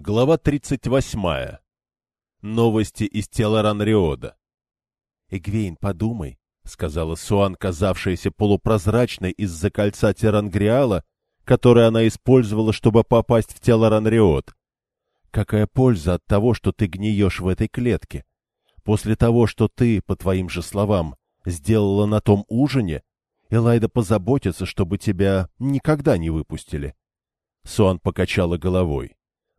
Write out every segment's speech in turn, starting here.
Глава 38. Новости из тела Ранриода. «Эгвейн, подумай», — сказала Суан, казавшаяся полупрозрачной из-за кольца Терангриала, которое она использовала, чтобы попасть в тело Ранриод. «Какая польза от того, что ты гниешь в этой клетке? После того, что ты, по твоим же словам, сделала на том ужине, Элайда позаботится, чтобы тебя никогда не выпустили». Суан покачала головой.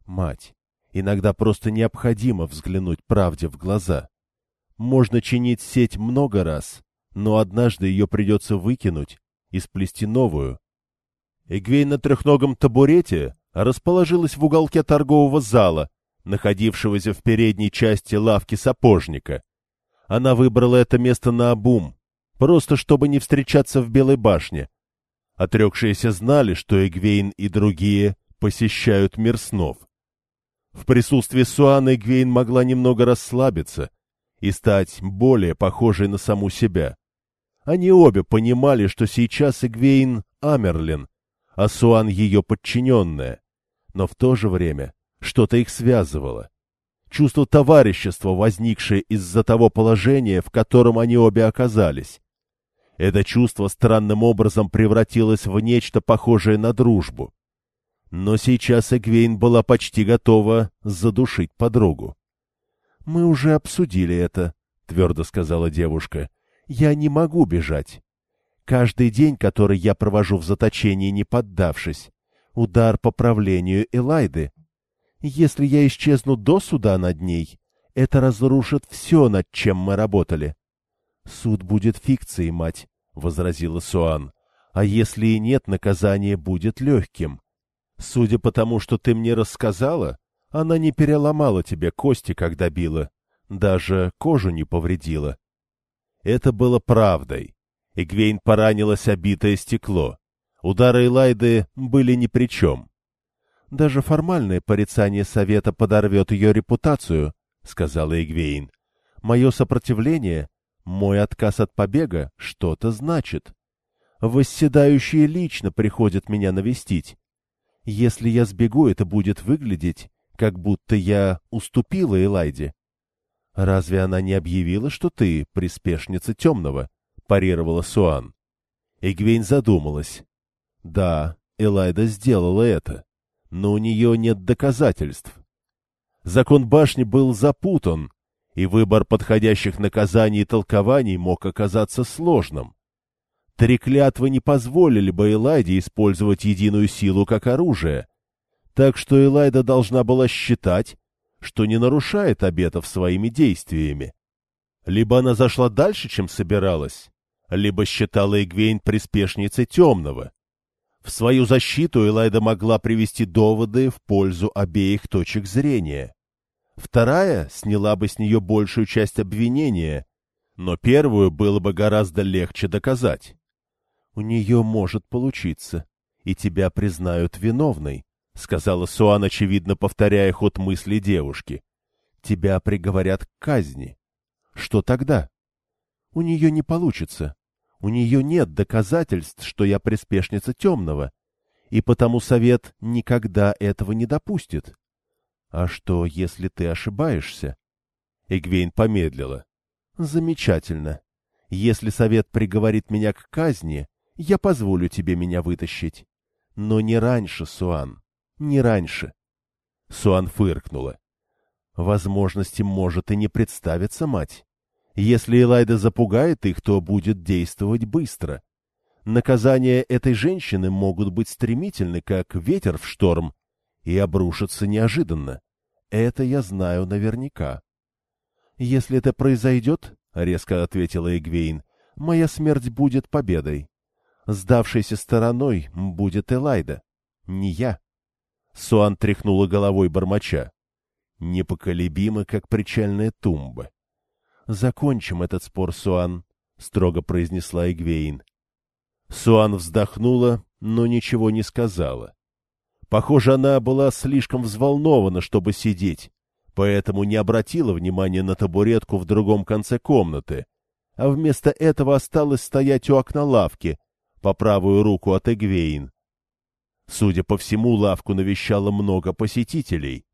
Мать, иногда просто необходимо взглянуть правде в глаза. Можно чинить сеть много раз, но однажды ее придется выкинуть и сплести новую. Эгвейн на трехногом табурете расположилась в уголке торгового зала, находившегося в передней части лавки сапожника. Она выбрала это место на обум, просто чтобы не встречаться в Белой башне. Отрекшиеся знали, что Эгвейн и другие посещают мир снов. В присутствии Суаны Гвейн могла немного расслабиться и стать более похожей на саму себя. Они обе понимали, что сейчас Игвейн — Амерлин, а Суан — ее подчиненная. Но в то же время что-то их связывало. Чувство товарищества, возникшее из-за того положения, в котором они обе оказались. Это чувство странным образом превратилось в нечто похожее на дружбу. Но сейчас Эгвейн была почти готова задушить подругу. — Мы уже обсудили это, — твердо сказала девушка. — Я не могу бежать. Каждый день, который я провожу в заточении, не поддавшись, удар по правлению Элайды. Если я исчезну до суда над ней, это разрушит все, над чем мы работали. — Суд будет фикцией, мать, — возразила Суан. — А если и нет, наказание будет легким. — Судя по тому, что ты мне рассказала, она не переломала тебе кости, когда била, даже кожу не повредила. Это было правдой. Игвейн поранилась обитое стекло. Удары Элайды были ни при чем. Даже формальное порицание совета подорвет ее репутацию, — сказала Игвейн. Мое сопротивление, мой отказ от побега что-то значит. Восседающие лично приходят меня навестить, если я сбегу, это будет выглядеть, как будто я уступила Элайде. — Разве она не объявила, что ты приспешница темного? — парировала Суан. Эгвейн задумалась. Да, Элайда сделала это, но у нее нет доказательств. Закон башни был запутан, и выбор подходящих наказаний и толкований мог оказаться сложным. Три клятвы не позволили бы Элайде использовать единую силу как оружие, так что Элайда должна была считать, что не нарушает обетов своими действиями. Либо она зашла дальше, чем собиралась, либо считала Игвейн приспешницей темного. В свою защиту Элайда могла привести доводы в пользу обеих точек зрения. Вторая сняла бы с нее большую часть обвинения, но первую было бы гораздо легче доказать. У нее может получиться, и тебя признают виновной, — сказала Суан, очевидно повторяя ход мысли девушки. — Тебя приговорят к казни. Что тогда? У нее не получится. У нее нет доказательств, что я приспешница темного, и потому совет никогда этого не допустит. А что, если ты ошибаешься? Эгвейн помедлила. Замечательно. Если совет приговорит меня к казни, я позволю тебе меня вытащить. Но не раньше, Суан, не раньше. Суан фыркнула. Возможности может и не представиться, мать. Если Элайда запугает их, то будет действовать быстро. Наказания этой женщины могут быть стремительны, как ветер в шторм, и обрушатся неожиданно. Это я знаю наверняка. — Если это произойдет, — резко ответила Эгвейн, — моя смерть будет победой. Сдавшейся стороной будет Элайда, не я. Суан тряхнула головой бормоча. Непоколебимо, как причальная тумба. — Закончим этот спор, Суан, — строго произнесла Игвейн. Суан вздохнула, но ничего не сказала. Похоже, она была слишком взволнована, чтобы сидеть, поэтому не обратила внимания на табуретку в другом конце комнаты, а вместо этого осталась стоять у окна лавки, по правую руку от Эгвейн. Судя по всему, лавку навещало много посетителей.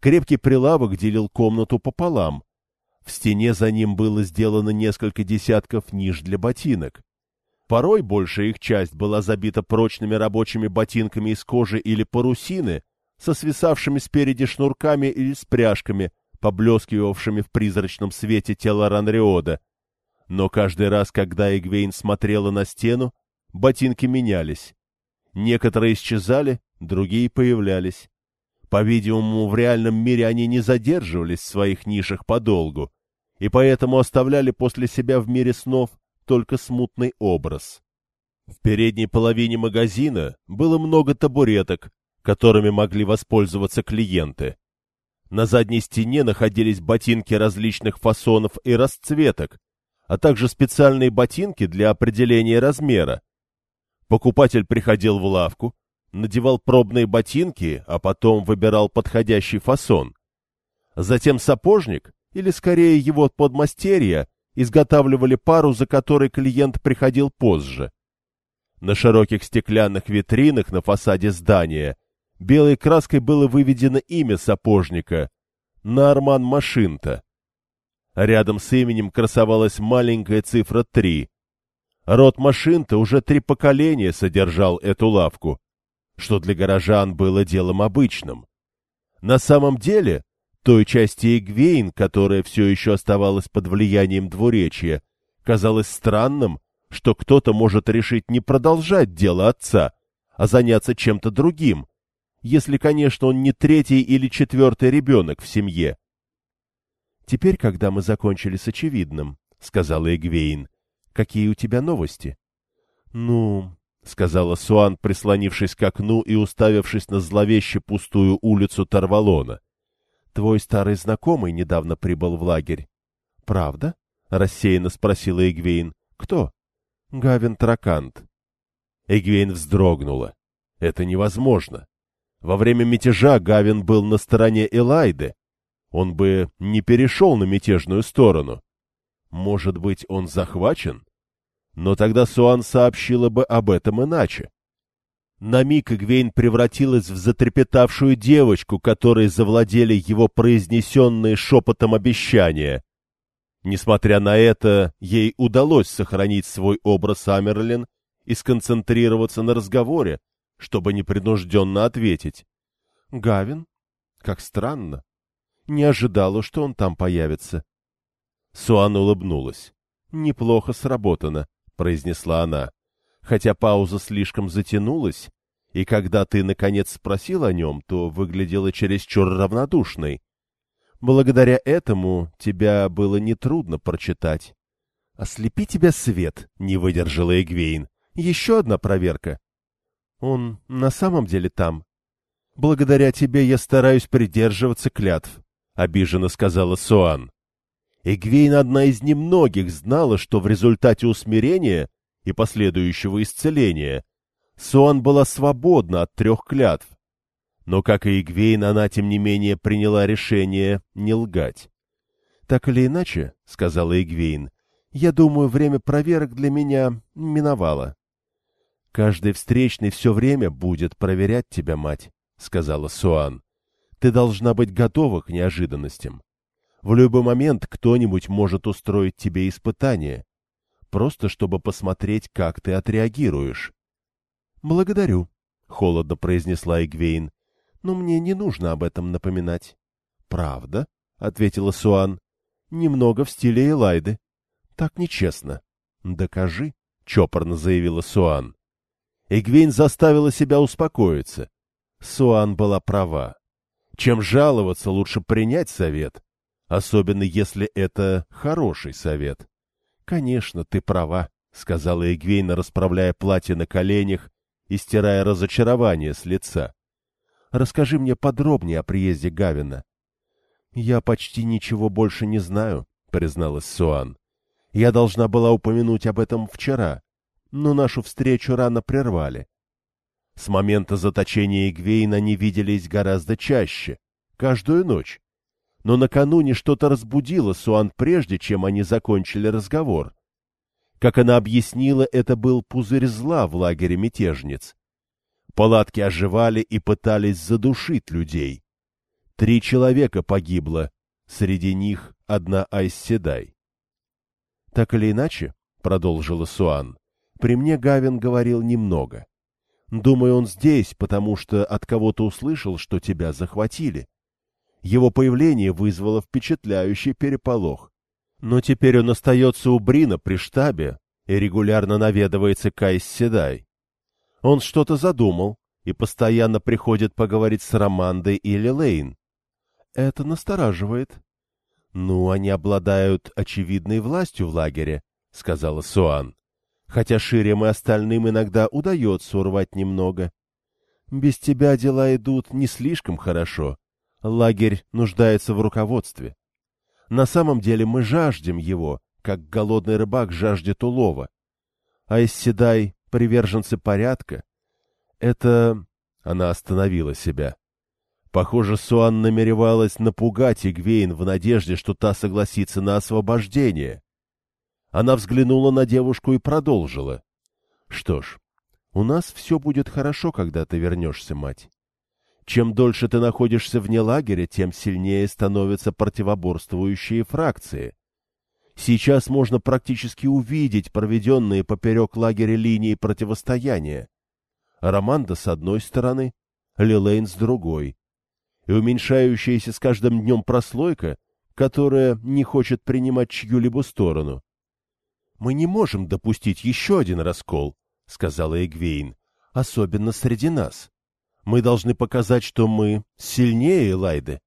Крепкий прилавок делил комнату пополам. В стене за ним было сделано несколько десятков ниш для ботинок. Порой большая их часть была забита прочными рабочими ботинками из кожи или парусины, со свисавшими спереди шнурками или с пряжками, поблескивавшими в призрачном свете тела Ранриода. Но каждый раз, когда Эгвейн смотрела на стену, ботинки менялись. Некоторые исчезали, другие появлялись. По-видимому, в реальном мире они не задерживались в своих нишах подолгу, и поэтому оставляли после себя в мире снов только смутный образ. В передней половине магазина было много табуреток, которыми могли воспользоваться клиенты. На задней стене находились ботинки различных фасонов и расцветок, а также специальные ботинки для определения размера. Покупатель приходил в лавку, надевал пробные ботинки, а потом выбирал подходящий фасон. Затем сапожник, или скорее его подмастерье, изготавливали пару, за которой клиент приходил позже. На широких стеклянных витринах на фасаде здания белой краской было выведено имя сапожника — Нарман Машинта. Рядом с именем красовалась маленькая цифра 3. Род Машинта уже три поколения содержал эту лавку, что для горожан было делом обычным. На самом деле, той части Эгвейн, которая все еще оставалась под влиянием двуречья, казалось странным, что кто-то может решить не продолжать дело отца, а заняться чем-то другим, если, конечно, он не третий или четвертый ребенок в семье. «Теперь, когда мы закончили с очевидным», — сказала Эгвейн, — «какие у тебя новости?» «Ну...» — сказала Суан, прислонившись к окну и уставившись на зловеще пустую улицу Тарвалона. «Твой старый знакомый недавно прибыл в лагерь». «Правда?» — рассеянно спросила Эгвейн. «Кто?» «Гавин Тракант». Эгвейн вздрогнула. «Это невозможно. Во время мятежа Гавин был на стороне Элайды. Он бы не перешел на мятежную сторону. Может быть, он захвачен? Но тогда Суан сообщила бы об этом иначе. На миг Игвейн превратилась в затрепетавшую девочку, которой завладели его произнесенные шепотом обещания. Несмотря на это, ей удалось сохранить свой образ Амерлин и сконцентрироваться на разговоре, чтобы непринужденно ответить. «Гавин? Как странно. Не ожидала, что он там появится». Суан улыбнулась. «Неплохо сработано», — произнесла она. Хотя пауза слишком затянулась, и когда ты, наконец, спросил о нем, то выглядела чересчур равнодушной. Благодаря этому тебя было нетрудно прочитать. — Ослепи тебя свет, — не выдержала Эгвейн. — Еще одна проверка. Он на самом деле там. Благодаря тебе я стараюсь придерживаться клятв, — обиженно сказала Суан. Эгвейн одна из немногих знала, что в результате усмирения и последующего исцеления Суан была свободна от трех клятв. Но, как и Игвейн, она, тем не менее, приняла решение не лгать. — Так или иначе, — сказала Игвейн, — я думаю, время проверок для меня миновало. — Каждый встречный все время будет проверять тебя, мать, — сказала Суан. — Ты должна быть готова к неожиданностям. В любой момент кто-нибудь может устроить тебе испытание, просто чтобы посмотреть, как ты отреагируешь. — Благодарю, — холодно произнесла Игвейн, — но мне не нужно об этом напоминать. — Правда? — ответила Суан. — Немного в стиле Элайды. — Так нечестно. — Докажи, — чопорно заявила Суан. Эгвейн заставила себя успокоиться. Суан была права. Чем жаловаться, лучше принять совет, особенно если это хороший совет. — Конечно, ты права, — сказала Эгвейна, расправляя платье на коленях и стирая разочарование с лица. — Расскажи мне подробнее о приезде Гавина. — Я почти ничего больше не знаю, — призналась Суан. — Я должна была упомянуть об этом вчера, но нашу встречу рано прервали. С момента заточения Игвейна они виделись гораздо чаще, каждую ночь. Но накануне что-то разбудило Суан прежде, чем они закончили разговор. Как она объяснила, это был пузырь зла в лагере мятежниц. Палатки оживали и пытались задушить людей. Три человека погибло, среди них одна Айсседай. — Так или иначе, — продолжила Суан, — при мне Гавин говорил немного. Думаю, он здесь, потому что от кого-то услышал, что тебя захватили. Его появление вызвало впечатляющий переполох. Но теперь он остается у Брина при штабе и регулярно наведывается к Айсседай. Он что-то задумал и постоянно приходит поговорить с Романдой или Лейн. Это настораживает. — Ну, они обладают очевидной властью в лагере, — сказала Суан. — Хотя Ширем и остальным иногда удается урвать немного. Без тебя дела идут не слишком хорошо. Лагерь нуждается в руководстве. На самом деле мы жаждем его, как голодный рыбак жаждет улова. А Исседай — приверженцы порядка. Это... Она остановила себя. Похоже, Суан намеревалась напугать Игвейн в надежде, что та согласится на освобождение. Она взглянула на девушку и продолжила. — Что ж, у нас все будет хорошо, когда ты вернешься, мать. Чем дольше ты находишься вне лагеря, тем сильнее становятся противоборствующие фракции. Сейчас можно практически увидеть проведенные поперек лагеря линии противостояния. Романда с одной стороны, Лилейн с другой и уменьшающаяся с каждым днем прослойка, которая не хочет принимать чью-либо сторону. — Мы не можем допустить еще один раскол, — сказала Эгвейн, — особенно среди нас. Мы должны показать, что мы сильнее Элайды.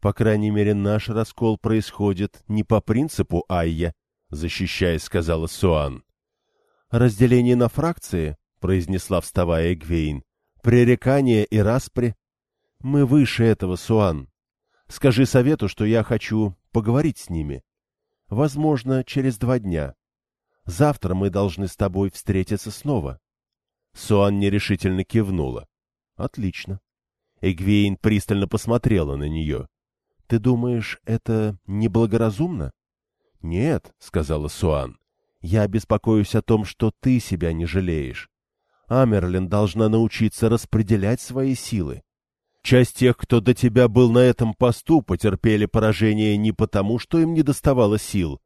По крайней мере, наш раскол происходит не по принципу Айя, — защищаясь, сказала Суан. — Разделение на фракции, — произнесла вставая Эгвейн, — пререкание и распри мы выше этого, Суан. Скажи совету, что я хочу поговорить с ними. Возможно, через два дня. Завтра мы должны с тобой встретиться снова. Суан нерешительно кивнула. Отлично. Эгвейн пристально посмотрела на нее. — Ты думаешь, это неблагоразумно? — Нет, — сказала Суан. — Я беспокоюсь о том, что ты себя не жалеешь. Амерлин должна научиться распределять свои силы. Часть тех, кто до тебя был на этом посту, потерпели поражение не потому, что им не доставало сил,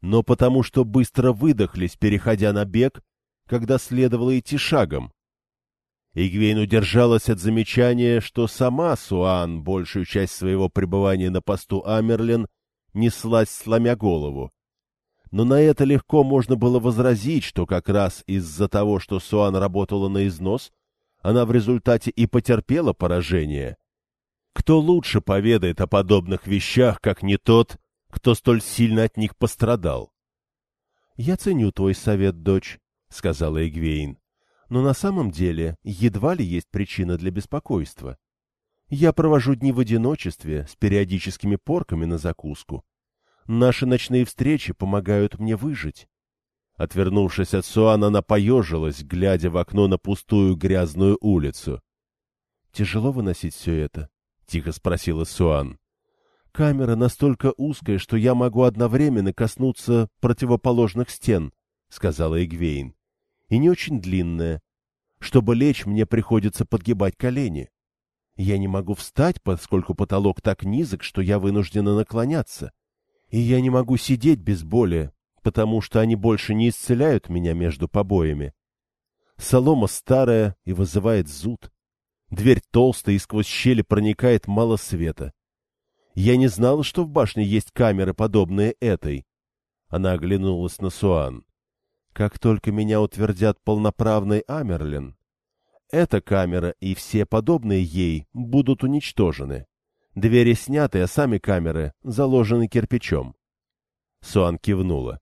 но потому, что быстро выдохлись, переходя на бег, когда следовало идти шагом. Игвейн удержалась от замечания, что сама Суан большую часть своего пребывания на посту Амерлин неслась, сломя голову. Но на это легко можно было возразить, что как раз из-за того, что Суан работала на износ, она в результате и потерпела поражение. Кто лучше поведает о подобных вещах, как не тот, кто столь сильно от них пострадал? — Я ценю твой совет, дочь, — сказала Эгвейн, — но на самом деле едва ли есть причина для беспокойства. Я провожу дни в одиночестве с периодическими порками на закуску. Наши ночные встречи помогают мне выжить. Отвернувшись от Суана, она поежилась, глядя в окно на пустую грязную улицу. — Тяжело выносить все это? — тихо спросила Суан. — Камера настолько узкая, что я могу одновременно коснуться противоположных стен, — сказала Игвейн. — И не очень длинная. Чтобы лечь, мне приходится подгибать колени. Я не могу встать, поскольку потолок так низок, что я вынуждена наклоняться. И я не могу сидеть без боли, потому что они больше не исцеляют меня между побоями. Солома старая и вызывает зуд. Дверь толстая, и сквозь щели проникает мало света. Я не знала, что в башне есть камеры, подобные этой. Она оглянулась на Суан. Как только меня утвердят полноправной Амерлин, эта камера и все подобные ей будут уничтожены. Двери сняты, а сами камеры заложены кирпичом. Суан кивнула.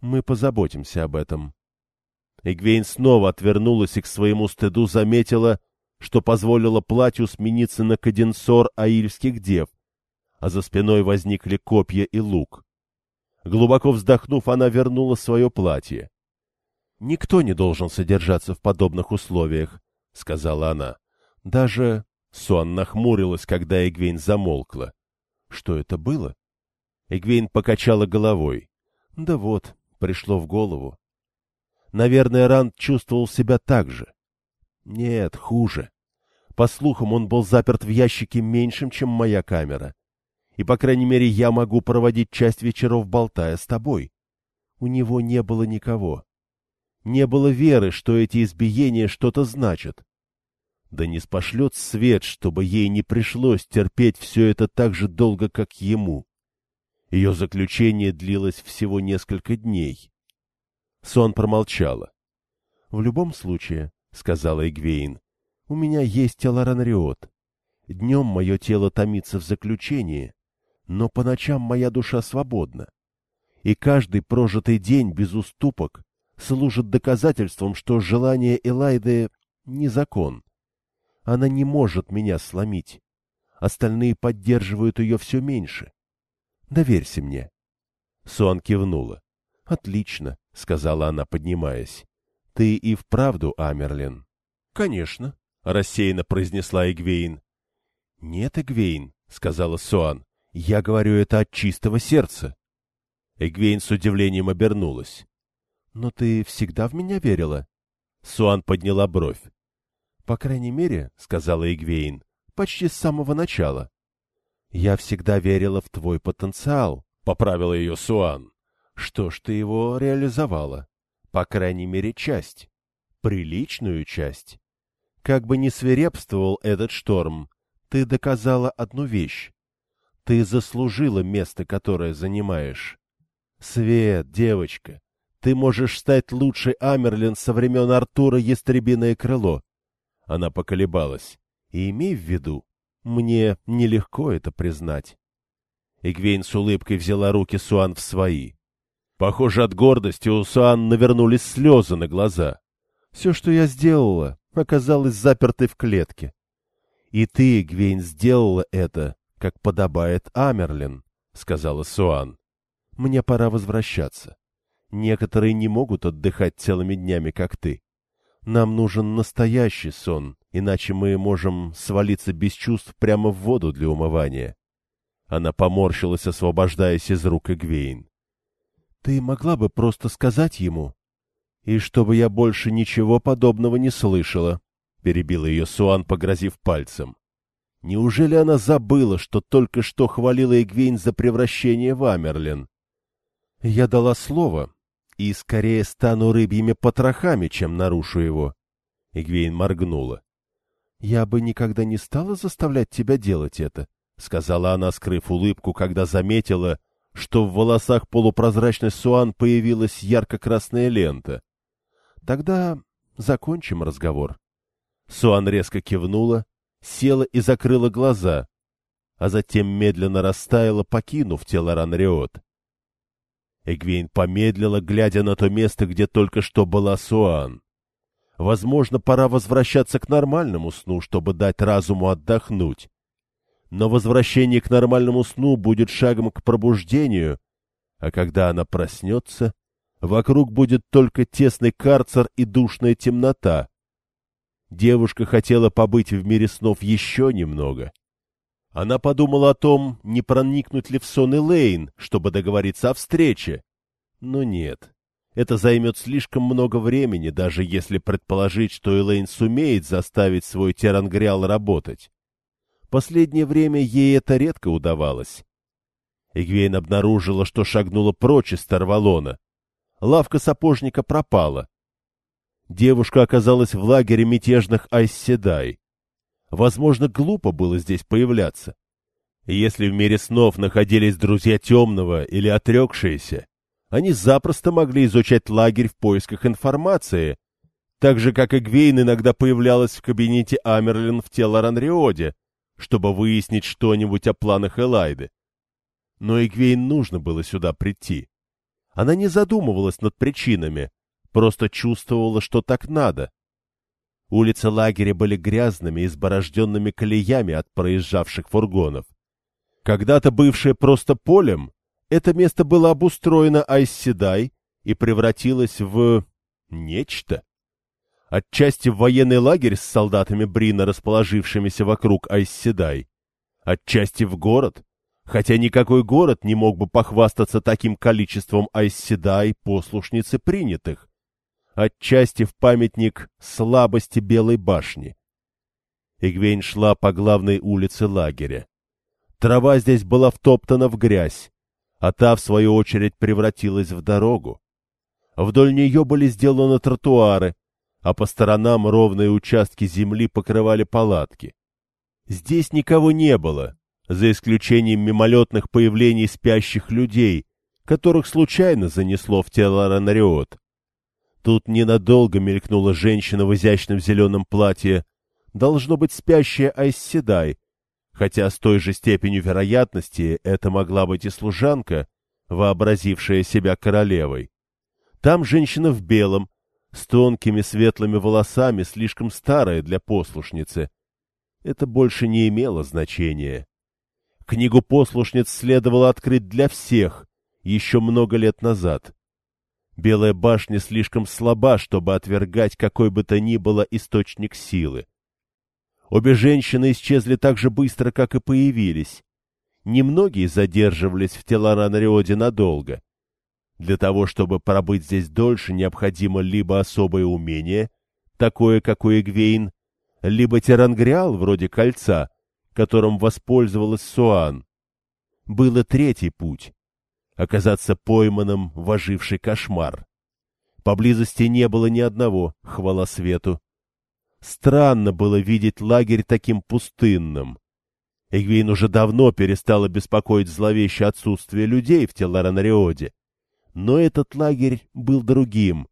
Мы позаботимся об этом. Эгвейн снова отвернулась и к своему стыду заметила, что позволила платью смениться на каденсор аильских дев, а за спиной возникли копья и лук. Глубоко вздохнув, она вернула свое платье. — Никто не должен содержаться в подобных условиях, — сказала она. Даже Суан нахмурилась, когда Эгвейн замолкла. Что это было? Эгвейн покачала головой. — Да вот, пришло в голову. Наверное, Ранд чувствовал себя так же. Нет, хуже. По слухам, он был заперт в ящике меньшим, чем моя камера. И, по крайней мере, я могу проводить часть вечеров, болтая с тобой. У него не было никого. Не было веры, что эти избиения что-то значат. Да не спошлет свет, чтобы ей не пришлось терпеть все это так же долго, как ему. Ее заключение длилось всего несколько дней. Сон промолчала. — В любом случае, — сказала Игвейн, — у меня есть Эларанриот. Днем мое тело томится в заключении, но по ночам моя душа свободна. И каждый прожитый день без уступок служит доказательством, что желание Элайды — не закон. Она не может меня сломить. Остальные поддерживают ее все меньше. Доверься мне. Суан кивнула. — Отлично, — сказала она, поднимаясь. — Ты и вправду Амерлин? — Конечно, — рассеянно произнесла Эгвейн. — Нет, Эгвейн, — сказала Суан, — я говорю это от чистого сердца. Эгвейн с удивлением обернулась. — Но ты всегда в меня верила? Суан подняла бровь. — По крайней мере, — сказала Игвейн, — почти с самого начала. — Я всегда верила в твой потенциал, — поправила ее Суан. — Что ж ты его реализовала? По крайней мере, часть. Приличную часть. Как бы ни свирепствовал этот шторм, ты доказала одну вещь. Ты заслужила место, которое занимаешь. Свет, девочка, ты можешь стать лучшей Амерлин со времен Артура Ястребиное крыло. Она поколебалась. И имей в виду, мне нелегко это признать. Игвейн с улыбкой взяла руки Суан в свои. Похоже, от гордости у Суан навернулись слезы на глаза. Все, что я сделала, оказалось запертой в клетке. И ты, Игвейн, сделала это, как подобает Амерлин, — сказала Суан. Мне пора возвращаться. Некоторые не могут отдыхать целыми днями, как ты. Нам нужен настоящий сон, иначе мы можем свалиться без чувств прямо в воду для умывания. Она поморщилась, освобождаясь из рук Эгвейн. — Ты могла бы просто сказать ему? — И чтобы я больше ничего подобного не слышала, — перебила ее Суан, погрозив пальцем. Неужели она забыла, что только что хвалила Эгвейн за превращение в Амерлин? — Я дала слово, и скорее стану рыбьими потрохами, чем нарушу его. Игвейн моргнула. — Я бы никогда не стала заставлять тебя делать это, — сказала она, скрыв улыбку, когда заметила, что в волосах полупрозрачной Суан появилась ярко-красная лента. — Тогда закончим разговор. Суан резко кивнула, села и закрыла глаза, а затем медленно растаяла, покинув тело Ранриот. Эгвейн помедлила, глядя на то место, где только что была Суан. Возможно, пора возвращаться к нормальному сну, чтобы дать разуму отдохнуть. Но возвращение к нормальному сну будет шагом к пробуждению, а когда она проснется, вокруг будет только тесный карцер и душная темнота. Девушка хотела побыть в мире снов еще немного. Она подумала о том, не проникнуть ли в сон Элейн, чтобы договориться о встрече. Но нет. Это займет слишком много времени, даже если предположить, что Элейн сумеет заставить свой Терангриал работать. Последнее время ей это редко удавалось. Игвейн обнаружила, что шагнула прочь из Тарвалона. Лавка сапожника пропала. Девушка оказалась в лагере мятежных Айсседай. Возможно, глупо было здесь появляться. Если в мире снов находились друзья темного или отрекшиеся, они запросто могли изучать лагерь в поисках информации, так же, как и Гвейн иногда появлялась в кабинете Амерлин в тело Ранриоде, чтобы выяснить что-нибудь о планах Элайды. Но Игвейн нужно было сюда прийти. Она не задумывалась над причинами, просто чувствовала, что так надо. Улицы лагеря были грязными, изборожденными колеями от проезжавших фургонов. Когда-то бывшее просто полем, это место было обустроено Айсседай и превратилось в... нечто. Отчасти в военный лагерь с солдатами Брина, расположившимися вокруг Айсседай. Отчасти в город, хотя никакой город не мог бы похвастаться таким количеством Айсседай, послушницы принятых отчасти в памятник слабости Белой башни. Игвейн шла по главной улице лагеря. Трава здесь была втоптана в грязь, а та, в свою очередь, превратилась в дорогу. Вдоль нее были сделаны тротуары, а по сторонам ровные участки земли покрывали палатки. Здесь никого не было, за исключением мимолетных появлений спящих людей, которых случайно занесло в тело Ранариот. Тут ненадолго мелькнула женщина в изящном зеленом платье, должно быть спящая Айсседай, хотя с той же степенью вероятности это могла быть и служанка, вообразившая себя королевой. Там женщина в белом, с тонкими светлыми волосами, слишком старая для послушницы. Это больше не имело значения. Книгу послушниц следовало открыть для всех еще много лет назад. Белая башня слишком слаба, чтобы отвергать какой бы то ни было источник силы. Обе женщины исчезли так же быстро, как и появились. Немногие задерживались в Теларанариоде надолго. Для того, чтобы пробыть здесь дольше, необходимо либо особое умение, такое, как у Эгвейн, либо терангриал вроде кольца, которым воспользовалась Суан. Был и третий путь — оказаться пойманным в оживший кошмар. Поблизости не было ни одного, хвала свету. Странно было видеть лагерь таким пустынным. Эгвейн уже давно перестала беспокоить зловещее отсутствие людей в Теларанариоде. Но этот лагерь был другим.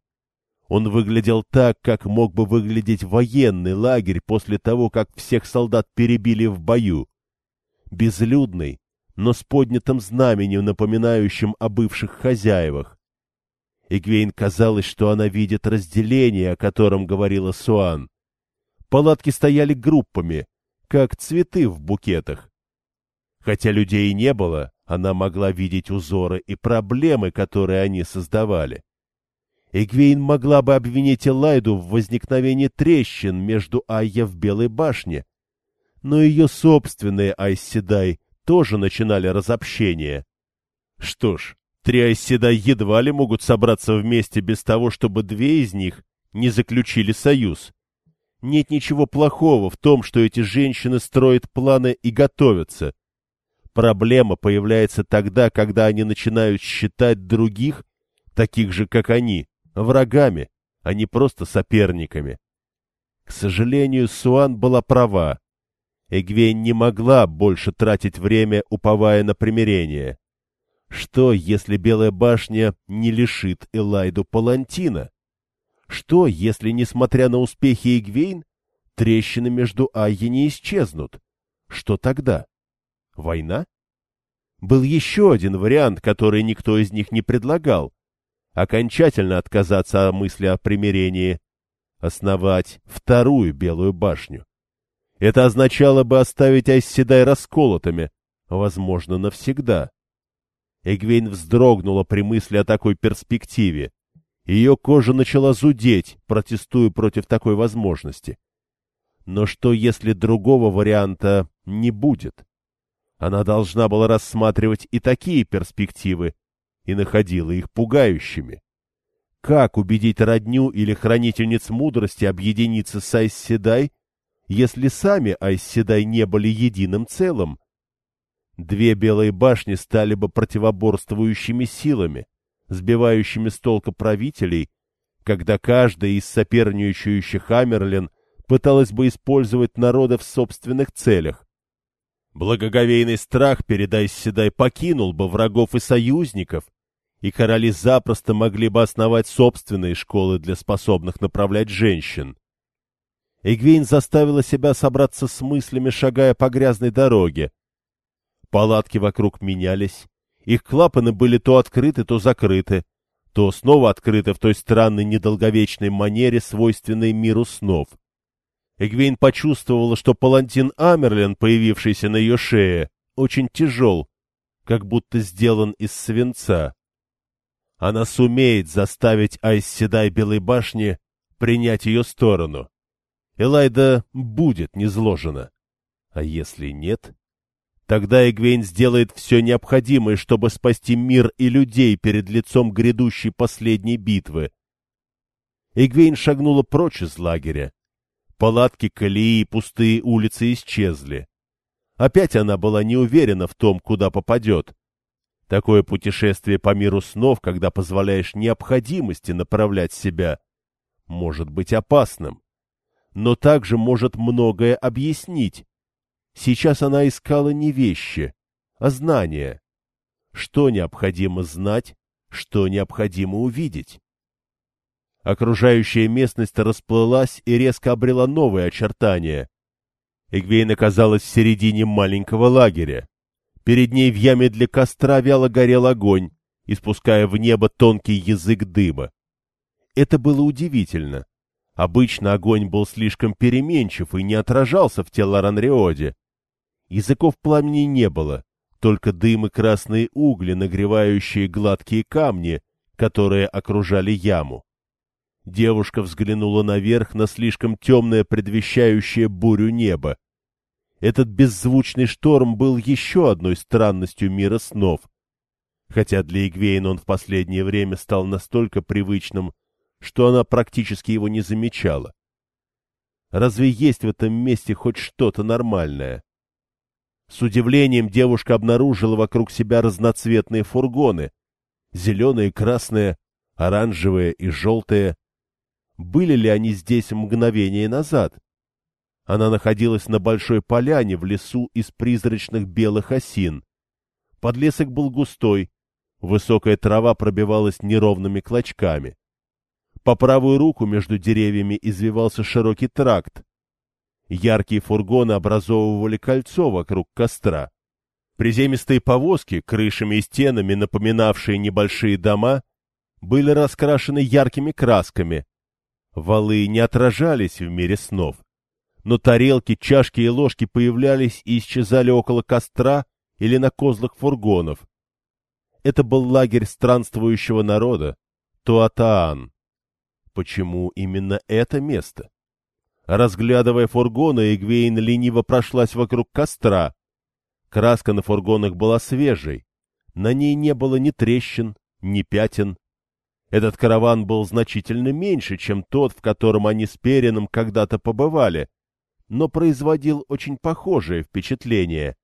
Он выглядел так, как мог бы выглядеть военный лагерь после того, как всех солдат перебили в бою. Безлюдный, но с поднятым знаменем, напоминающим о бывших хозяевах. Игвейн казалось, что она видит разделение, о котором говорила Суан. Палатки стояли группами, как цветы в букетах. Хотя людей не было, она могла видеть узоры и проблемы, которые они создавали. Эгвейн могла бы обвинить Элайду в возникновении трещин между Айя в Белой башне, но ее собственные Айсседай тоже начинали разобщение. Что ж, три Айсседай едва ли могут собраться вместе без того, чтобы две из них не заключили союз. Нет ничего плохого в том, что эти женщины строят планы и готовятся. Проблема появляется тогда, когда они начинают считать других, таких же, как они, врагами, а не просто соперниками. К сожалению, Суан была права. Эгвейн не могла больше тратить время, уповая на примирение. Что, если Белая башня не лишит Элайду Палантина? Что, если, несмотря на успехи Эгвейн, трещины между Айи не исчезнут? Что тогда? Война? Был еще один вариант, который никто из них не предлагал. Окончательно отказаться от мысли о примирении. Основать вторую Белую башню. Это означало бы оставить Айсседай расколотыми, возможно, навсегда. Эгвейн вздрогнула при мысли о такой перспективе. Ее кожа начала зудеть, протестуя против такой возможности. Но что, если другого варианта не будет? Она должна была рассматривать и такие перспективы, и находила их пугающими. Как убедить родню или хранительниц мудрости объединиться с Айсседай, если сами Айсседай не были единым целым? Две белые башни стали бы противоборствующими силами, сбивающими с толка правителей, когда каждая из соперничающих Амерлин пыталась бы использовать народа в собственных целях, Благоговейный страх перед Айсседай покинул бы врагов и союзников, и короли запросто могли бы основать собственные школы для способных направлять женщин. Эгвейн заставила себя собраться с мыслями, шагая по грязной дороге. Палатки вокруг менялись, их клапаны были то открыты, то закрыты, то снова открыты в той странной недолговечной манере, свойственной миру снов. Эгвейн почувствовала, что палантин Амерлин, появившийся на ее шее, очень тяжел, как будто сделан из свинца. Она сумеет заставить Айсседай Белой башни принять ее сторону. Элайда будет низложена. А если нет, тогда Эгвейн сделает все необходимое, чтобы спасти мир и людей перед лицом грядущей последней битвы. Эгвейн шагнула прочь из лагеря, Палатки, колеи и пустые улицы исчезли. Опять она была не уверена в том, куда попадет. Такое путешествие по миру снов, когда позволяешь необходимости направлять себя, может быть опасным. Но также может многое объяснить. Сейчас она искала не вещи, а знания. Что необходимо знать, что необходимо увидеть. Окружающая местность расплылась и резко обрела новые очертания. Эгвейн оказалась в середине маленького лагеря. Перед ней в яме для костра вяло горел огонь, испуская в небо тонкий язык дыма. Это было удивительно. Обычно огонь был слишком переменчив и не отражался в тело Ранриоде. Языков пламени не было, только дым и красные угли, нагревающие гладкие камни, которые окружали яму. Девушка взглянула наверх на слишком темное, предвещающее бурю небо. Этот беззвучный шторм был еще одной странностью мира снов. Хотя для Игвейн он в последнее время стал настолько привычным, что она практически его не замечала. Разве есть в этом месте хоть что-то нормальное? С удивлением девушка обнаружила вокруг себя разноцветные фургоны. Зеленые, красные, оранжевые и желтые. Были ли они здесь мгновение назад? Она находилась на большой поляне в лесу из призрачных белых осин. Подлесок был густой, высокая трава пробивалась неровными клочками. По правую руку между деревьями извивался широкий тракт. Яркие фургоны образовывали кольцо вокруг костра. Приземистые повозки, крышами и стенами напоминавшие небольшие дома, были раскрашены яркими красками, Валы не отражались в мире снов. Но тарелки, чашки и ложки появлялись и исчезали около костра или на козлах фургонов. Это был лагерь странствующего народа, Туатаан. Почему именно это место? Разглядывая фургоны, Эгвейн лениво прошлась вокруг костра. Краска на фургонах была свежей. На ней не было ни трещин, ни пятен, этот караван был значительно меньше, чем тот, в котором они с Перином когда-то побывали, но производил очень похожее впечатление.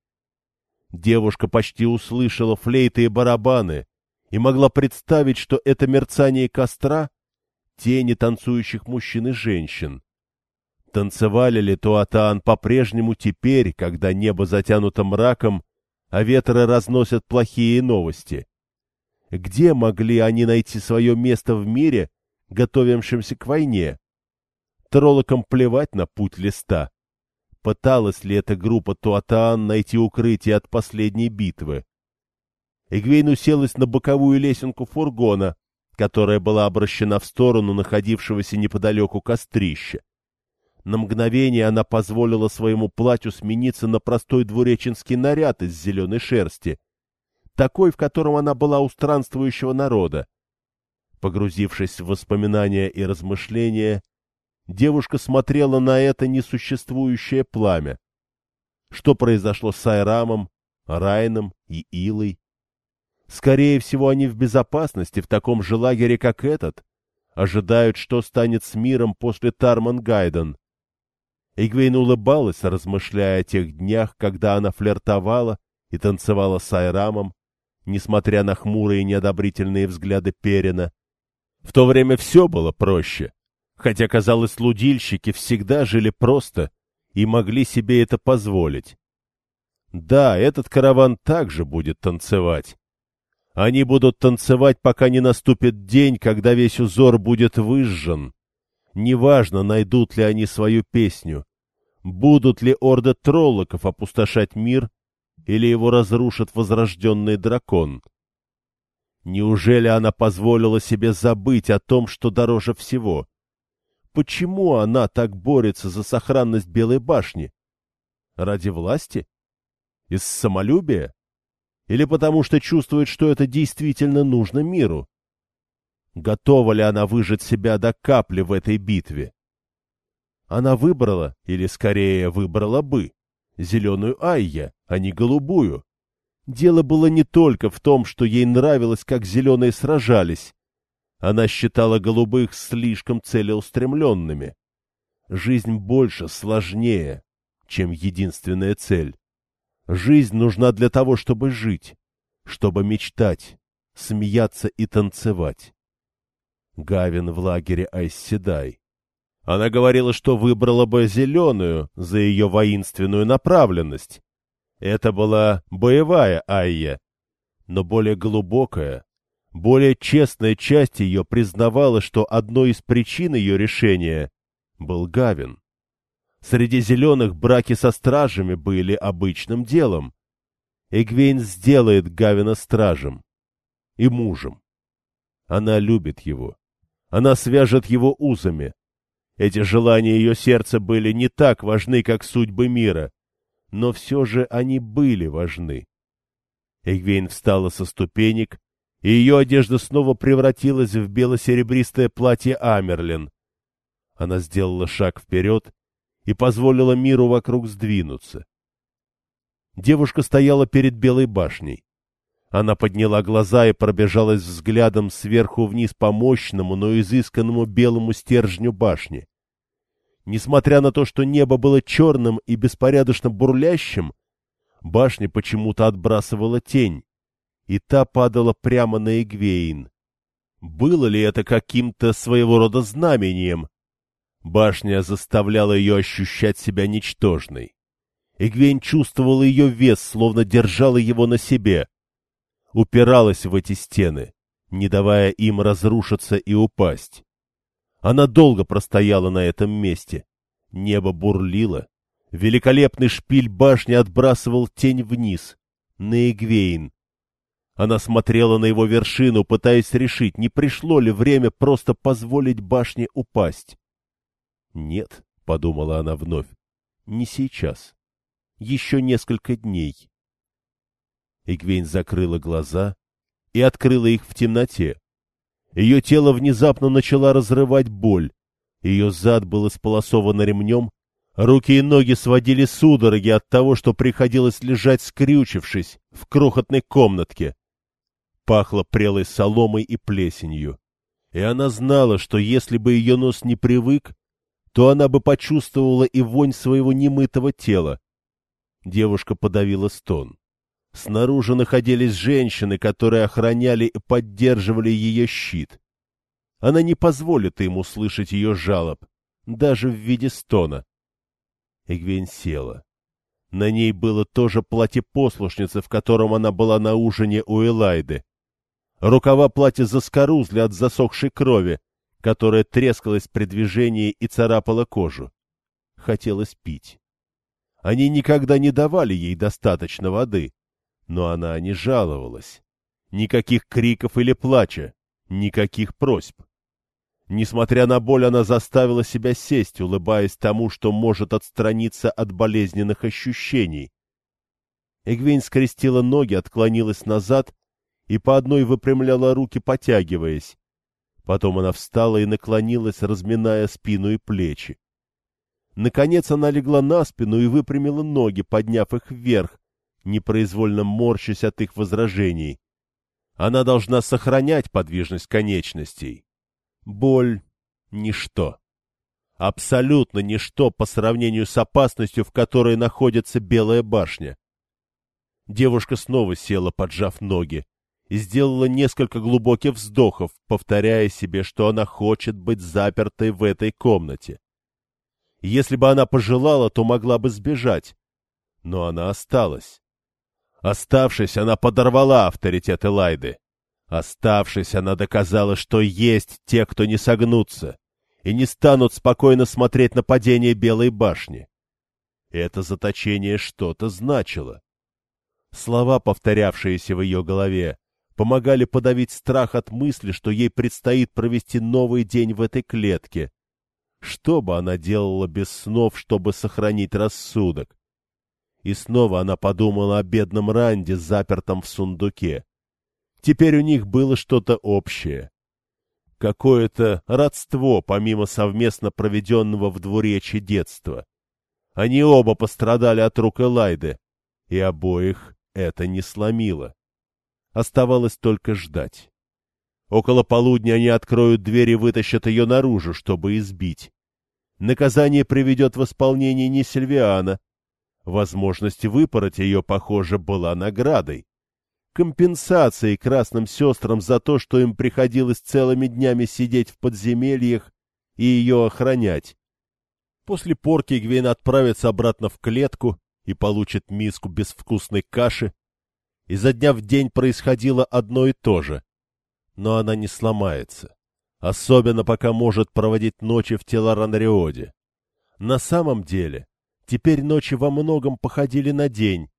Девушка почти услышала флейты и барабаны и могла представить, что это мерцание костра — тени танцующих мужчин и женщин. Танцевали ли Туатаан по-прежнему теперь, когда небо затянуто мраком, а ветры разносят плохие новости? Где могли они найти свое место в мире, готовившемся к войне? Троллокам плевать на путь листа. Пыталась ли эта группа Туатаан найти укрытие от последней битвы? Эгвейн уселась на боковую лесенку фургона, которая была обращена в сторону находившегося неподалеку кострища. На мгновение она позволила своему платью смениться на простой двуреченский наряд из зеленой шерсти, такой, в котором она была у странствующего народа. Погрузившись в воспоминания и размышления, девушка смотрела на это несуществующее пламя. Что произошло с Айрамом, Райном и Илой? Скорее всего, они в безопасности в таком же лагере, как этот, ожидают, что станет с миром после Тарман-Гайден. Игвейн улыбалась, размышляя о тех днях, когда она флиртовала и танцевала с Айрамом, несмотря на хмурые неодобрительные взгляды Перина. В то время все было проще, хотя, казалось, лудильщики всегда жили просто и могли себе это позволить. Да, этот караван также будет танцевать. Они будут танцевать, пока не наступит день, когда весь узор будет выжжен. Неважно, найдут ли они свою песню, будут ли орды троллоков опустошать мир или его разрушит возрожденный дракон? Неужели она позволила себе забыть о том, что дороже всего? Почему она так борется за сохранность Белой башни? Ради власти? Из самолюбия? Или потому что чувствует, что это действительно нужно миру? Готова ли она выжать себя до капли в этой битве? Она выбрала, или скорее выбрала бы, зеленую Айя, а не голубую. Дело было не только в том, что ей нравилось, как зеленые сражались. Она считала голубых слишком целеустремленными. Жизнь больше, сложнее, чем единственная цель. Жизнь нужна для того, чтобы жить, чтобы мечтать, смеяться и танцевать. Гавин в лагере Айсседай. Она говорила, что выбрала бы зеленую за ее воинственную направленность. Это была боевая Айя, но более глубокая, более честная часть ее признавала, что одной из причин ее решения был Гавин. Среди зеленых браки со стражами были обычным делом. Эгвейн сделает Гавина стражем и мужем. Она любит его. Она свяжет его узами. Эти желания ее сердца были не так важны, как судьбы мира, но все же они были важны. Эгвейн встала со ступенек, и ее одежда снова превратилась в бело-серебристое платье Амерлин. Она сделала шаг вперед и позволила миру вокруг сдвинуться. Девушка стояла перед Белой башней. Она подняла глаза и пробежалась взглядом сверху вниз по мощному, но изысканному белому стержню башни. Несмотря на то, что небо было черным и беспорядочно бурлящим, башня почему-то отбрасывала тень, и та падала прямо на Эгвейн. Было ли это каким-то своего рода знамением? Башня заставляла ее ощущать себя ничтожной. Эгвейн чувствовала ее вес, словно держала его на себе упиралась в эти стены, не давая им разрушиться и упасть. Она долго простояла на этом месте. Небо бурлило. Великолепный шпиль башни отбрасывал тень вниз, на Эгвейн. Она смотрела на его вершину, пытаясь решить, не пришло ли время просто позволить башне упасть. «Нет», — подумала она вновь, — «не сейчас. Еще несколько дней». Игвейн закрыла глаза и открыла их в темноте. Ее тело внезапно начала разрывать боль. Ее зад был исполосован ремнем, руки и ноги сводили судороги от того, что приходилось лежать скрючившись в крохотной комнатке. Пахло прелой соломой и плесенью. И она знала, что если бы ее нос не привык, то она бы почувствовала и вонь своего немытого тела. Девушка подавила стон. Снаружи находились женщины, которые охраняли и поддерживали ее щит. Она не позволит им услышать ее жалоб, даже в виде стона. Эгвейн села. На ней было тоже платье послушницы, в котором она была на ужине у Элайды. Рукава платья заскорузли от засохшей крови, которая трескалась при движении и царапала кожу. Хотелось пить. Они никогда не давали ей достаточно воды. Но она не жаловалась. Никаких криков или плача, никаких просьб. Несмотря на боль, она заставила себя сесть, улыбаясь тому, что может отстраниться от болезненных ощущений. Эгвейн скрестила ноги, отклонилась назад и по одной выпрямляла руки, потягиваясь. Потом она встала и наклонилась, разминая спину и плечи. Наконец она легла на спину и выпрямила ноги, подняв их вверх, непроизвольно морщась от их возражений. Она должна сохранять подвижность конечностей. Боль — ничто. Абсолютно ничто по сравнению с опасностью, в которой находится Белая башня. Девушка снова села, поджав ноги, и сделала несколько глубоких вздохов, повторяя себе, что она хочет быть запертой в этой комнате. Если бы она пожелала, то могла бы сбежать, но она осталась. Оставшись, она подорвала авторитет Элайды. Оставшись, она доказала, что есть те, кто не согнутся и не станут спокойно смотреть на падение Белой башни. Это заточение что-то значило. Слова, повторявшиеся в ее голове, помогали подавить страх от мысли, что ей предстоит провести новый день в этой клетке. Что бы она делала без снов, чтобы сохранить рассудок? И снова она подумала о бедном Ранде, запертом в сундуке. Теперь у них было что-то общее. Какое-то родство, помимо совместно проведенного в двуречи детства. Они оба пострадали от рук Элайды, и обоих это не сломило. Оставалось только ждать. Около полудня они откроют дверь и вытащат ее наружу, чтобы избить. Наказание приведет в исполнение не Сильвиана. Возможность выпороть ее, похоже, была наградой. Компенсацией красным сестрам за то, что им приходилось целыми днями сидеть в подземельях и ее охранять. После порки Гвейн отправится обратно в клетку и получит миску безвкусной каши. Изо дня в день происходило одно и то же. Но она не сломается. Особенно пока может проводить ночи в Теларанриоде. На самом деле, теперь ночи во многом походили на день.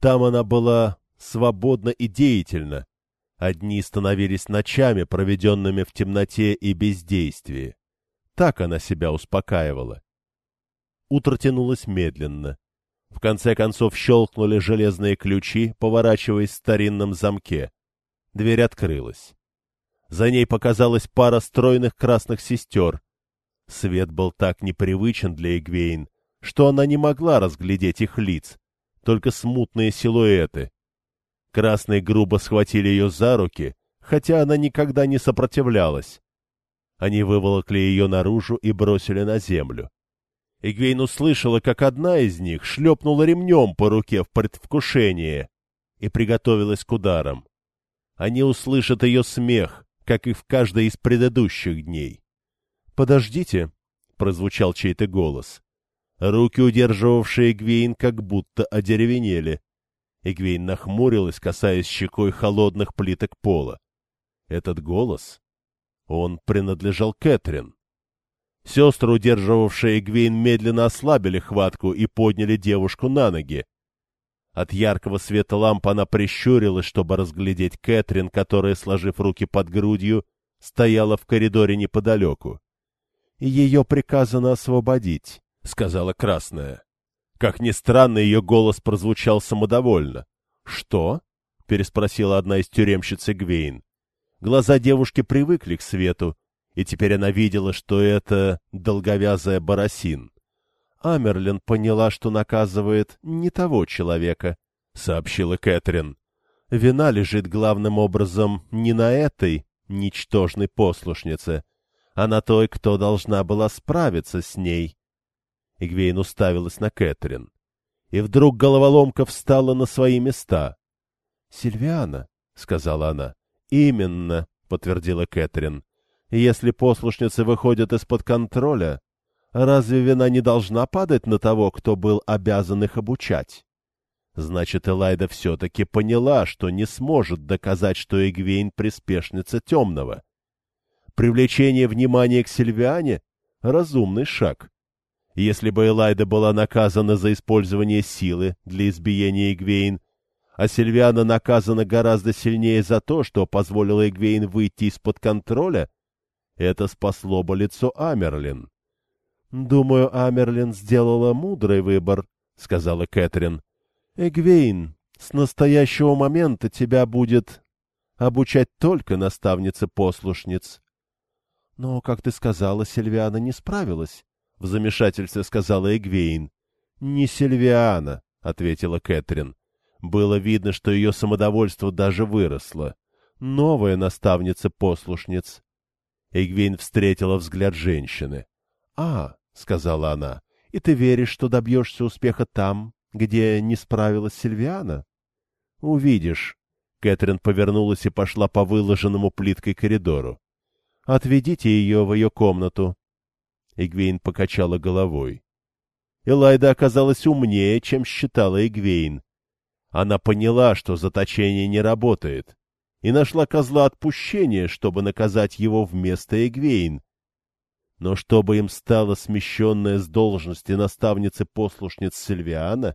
Там она была свободна и деятельна. Одни становились ночами, проведенными в темноте и бездействии. Так она себя успокаивала. Утро тянулось медленно. В конце концов щелкнули железные ключи, поворачиваясь в старинном замке. Дверь открылась. За ней показалась пара стройных красных сестер. Свет был так непривычен для Эгвейн, что она не могла разглядеть их лиц, только смутные силуэты. Красные грубо схватили ее за руки, хотя она никогда не сопротивлялась. Они выволокли ее наружу и бросили на землю. Игвейн услышала, как одна из них шлепнула ремнем по руке в предвкушении и приготовилась к ударам. Они услышат ее смех, как и в каждой из предыдущих дней. «Подождите», — прозвучал чей-то голос. Руки, удерживавшие Игвейн, как будто одеревенели. Игвейн нахмурилась, касаясь щекой холодных плиток пола. Этот голос, он принадлежал Кэтрин. Сестры, удерживавшие Гвейн, медленно ослабили хватку и подняли девушку на ноги. От яркого света ламп она прищурилась, чтобы разглядеть Кэтрин, которая, сложив руки под грудью, стояла в коридоре неподалеку. — Ее приказано освободить, — сказала Красная. Как ни странно, ее голос прозвучал самодовольно. — Что? — переспросила одна из тюремщиц Гвейн. Глаза девушки привыкли к свету, и теперь она видела, что это долговязая Боросин. Амерлин поняла, что наказывает не того человека, — сообщила Кэтрин. Вина лежит главным образом не на этой ничтожной послушнице, а на той, кто должна была справиться с ней. Игвейн уставилась на Кэтрин. И вдруг головоломка встала на свои места. — Сильвиана, — сказала она. — Именно, — подтвердила Кэтрин. Если послушницы выходят из-под контроля, разве вина не должна падать на того, кто был обязан их обучать? Значит, Элайда все-таки поняла, что не сможет доказать, что Эгвейн — приспешница темного. Привлечение внимания к Сильвиане — разумный шаг. Если бы Элайда была наказана за использование силы для избиения Эгвейн, а Сильвиана наказана гораздо сильнее за то, что позволила Эгвейн выйти из-под контроля — это спасло бы лицо Амерлин. — Думаю, Амерлин сделала мудрый выбор, — сказала Кэтрин. — Эгвейн, с настоящего момента тебя будет обучать только наставница-послушниц. — Но, как ты сказала, Сильвиана не справилась, — в замешательстве сказала Эгвейн. — Не Сильвиана, — ответила Кэтрин. Было видно, что ее самодовольство даже выросло. Новая наставница-послушниц. Эгвейн встретила взгляд женщины. — А, — сказала она, — и ты веришь, что добьешься успеха там, где не справилась Сильвиана? — Увидишь. Кэтрин повернулась и пошла по выложенному плиткой коридору. — Отведите ее в ее комнату. Эгвейн покачала головой. Элайда оказалась умнее, чем считала Эгвейн. Она поняла, что заточение не работает и нашла козла отпущения, чтобы наказать его вместо Эгвейн. Но чтобы им стала смещенная с должности наставницы-послушниц Сильвиана,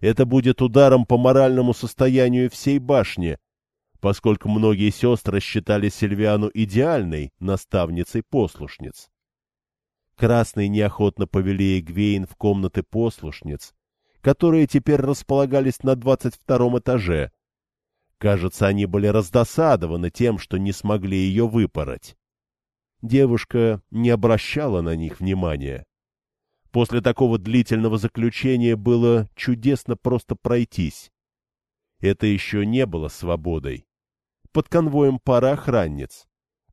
это будет ударом по моральному состоянию всей башни, поскольку многие сестры считали Сильвиану идеальной наставницей-послушниц. Красные неохотно повели Эгвейн в комнаты послушниц, которые теперь располагались на двадцать втором этаже, Кажется, они были раздосадованы тем, что не смогли ее выпороть. Девушка не обращала на них внимания. После такого длительного заключения было чудесно просто пройтись. Это еще не было свободой. Под конвоем пара охранниц,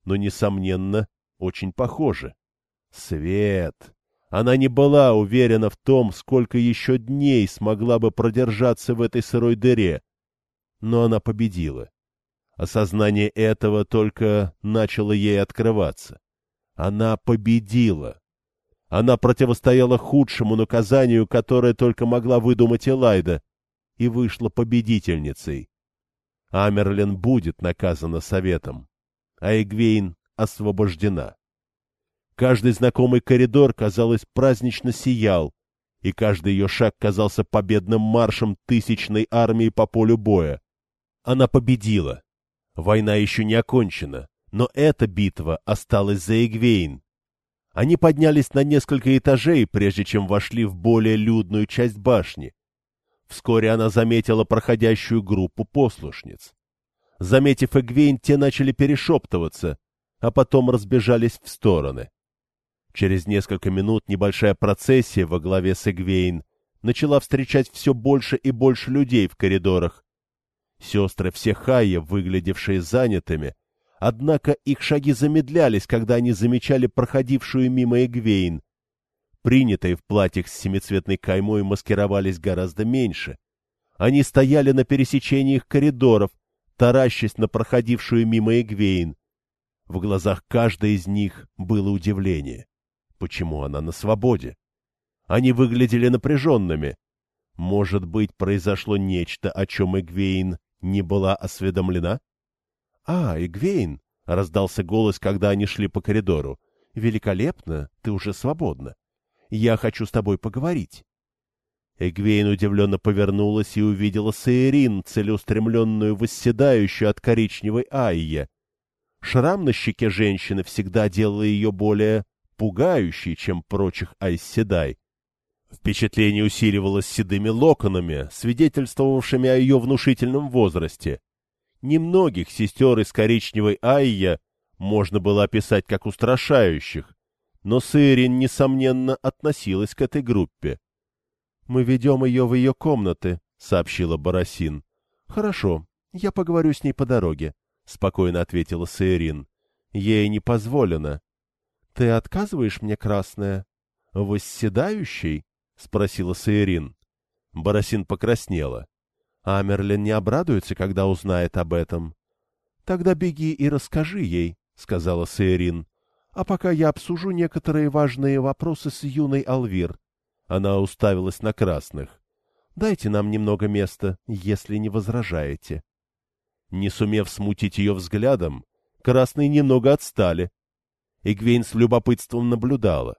но, несомненно, очень похоже. Свет! Она не была уверена в том, сколько еще дней смогла бы продержаться в этой сырой дыре. Но она победила. Осознание этого только начало ей открываться. Она победила. Она противостояла худшему наказанию, которое только могла выдумать Элайда, и вышла победительницей. Амерлин будет наказана советом, а Эгвейн освобождена. Каждый знакомый коридор, казалось, празднично сиял, и каждый ее шаг казался победным маршем тысячной армии по полю боя. Она победила. Война еще не окончена, но эта битва осталась за Эгвейн. Они поднялись на несколько этажей, прежде чем вошли в более людную часть башни. Вскоре она заметила проходящую группу послушниц. Заметив Эгвейн, те начали перешептываться, а потом разбежались в стороны. Через несколько минут небольшая процессия во главе с Эгвейн начала встречать все больше и больше людей в коридорах. Сестры все Хайя, выглядевшие занятыми, однако их шаги замедлялись, когда они замечали проходившую мимо Эгвейн. Принятые в платьях с семицветной каймой маскировались гораздо меньше. Они стояли на пересечениях коридоров, таращась на проходившую мимо Эгвейн. В глазах каждой из них было удивление. Почему она на свободе? Они выглядели напряженными. Может быть, произошло нечто, о чем Эгвейн не была осведомлена? — А, Эгвейн! — раздался голос, когда они шли по коридору. — Великолепно, ты уже свободна. Я хочу с тобой поговорить. Эгвейн удивленно повернулась и увидела Саирин, целеустремленную, восседающую от коричневой Айя. Шрам на щеке женщины всегда делал ее более пугающей, чем прочих Айседай. Впечатление усиливалось седыми локонами, свидетельствовавшими о ее внушительном возрасте. Немногих сестер из коричневой Айя можно было описать как устрашающих, но Сырин, несомненно, относилась к этой группе. «Мы ведем ее в ее комнаты», — сообщила Барасин. «Хорошо, я поговорю с ней по дороге», — спокойно ответила Саирин. «Ей не позволено». «Ты отказываешь мне, красная?» «Восседающий?» — спросила Саирин. Барасин покраснела. «Амерлин не обрадуется, когда узнает об этом». «Тогда беги и расскажи ей», — сказала Саирин. «А пока я обсужу некоторые важные вопросы с юной Алвир. Она уставилась на красных. «Дайте нам немного места, если не возражаете». Не сумев смутить ее взглядом, красные немного отстали. Игвейн с любопытством наблюдала.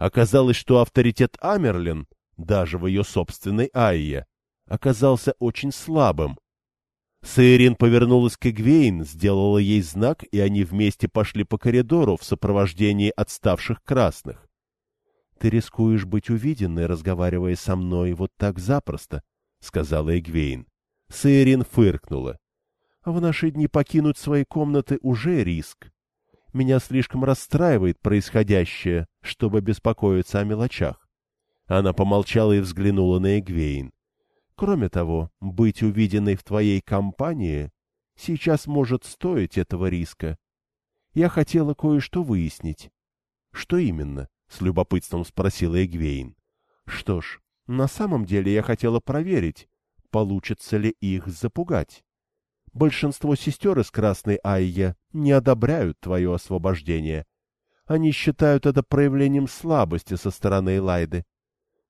Оказалось, что авторитет Амерлин, даже в ее собственной Айе, оказался очень слабым. Сейрин повернулась к Игвейн, сделала ей знак, и они вместе пошли по коридору в сопровождении отставших красных. Ты рискуешь быть увиденной, разговаривая со мной вот так запросто, — сказала Эгвейн. Сейрин фыркнула. — В наши дни покинуть свои комнаты уже риск. Меня слишком расстраивает происходящее, чтобы беспокоиться о мелочах. Она помолчала и взглянула на Эгвейн. Кроме того, быть увиденной в твоей компании сейчас может стоить этого риска. Я хотела кое-что выяснить. Что именно? — с любопытством спросила Эгвейн. — Что ж, на самом деле я хотела проверить, получится ли их запугать. Большинство сестер из Красной Айя не одобряют твое освобождение. Они считают это проявлением слабости со стороны Элайды.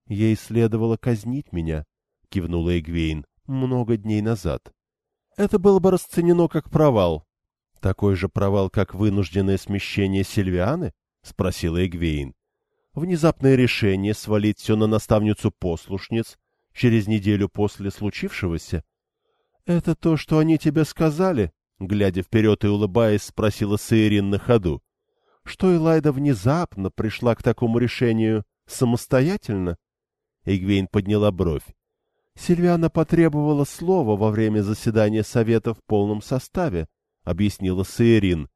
Ей следовало казнить меня, — кивнула Эгвейн, — много дней назад. Это было бы расценено как провал. — Такой же провал, как вынужденное смещение Сильвианы? — спросила Эгвейн внезапное решение свалить все на наставницу послушниц через неделю после случившегося? — Это то, что они тебе сказали? — глядя вперед и улыбаясь, спросила Саирин на ходу. — Что Элайда внезапно пришла к такому решению самостоятельно? Игвейн подняла бровь. Сильвиана потребовала слова во время заседания совета в полном составе, — объяснила Саирин.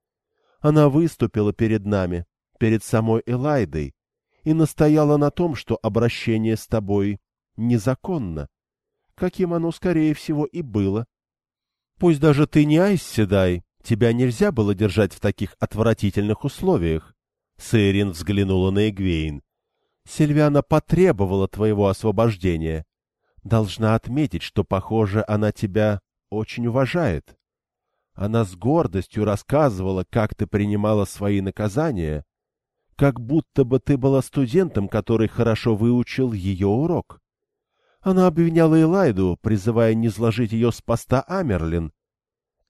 Она выступила перед нами, перед самой Элайдой, и настояла на том, что обращение с тобой незаконно, каким оно, скорее всего, и было. Пусть даже ты не Айсседай, тебя нельзя было держать в таких отвратительных условиях. Сейрин взглянула на Эгвейн. Сильвиана потребовала твоего освобождения. Должна отметить, что, похоже, она тебя очень уважает. Она с гордостью рассказывала, как ты принимала свои наказания, как будто бы ты была студентом, который хорошо выучил ее урок. Она обвиняла Элайду, призывая не сложить ее с поста Амерлин.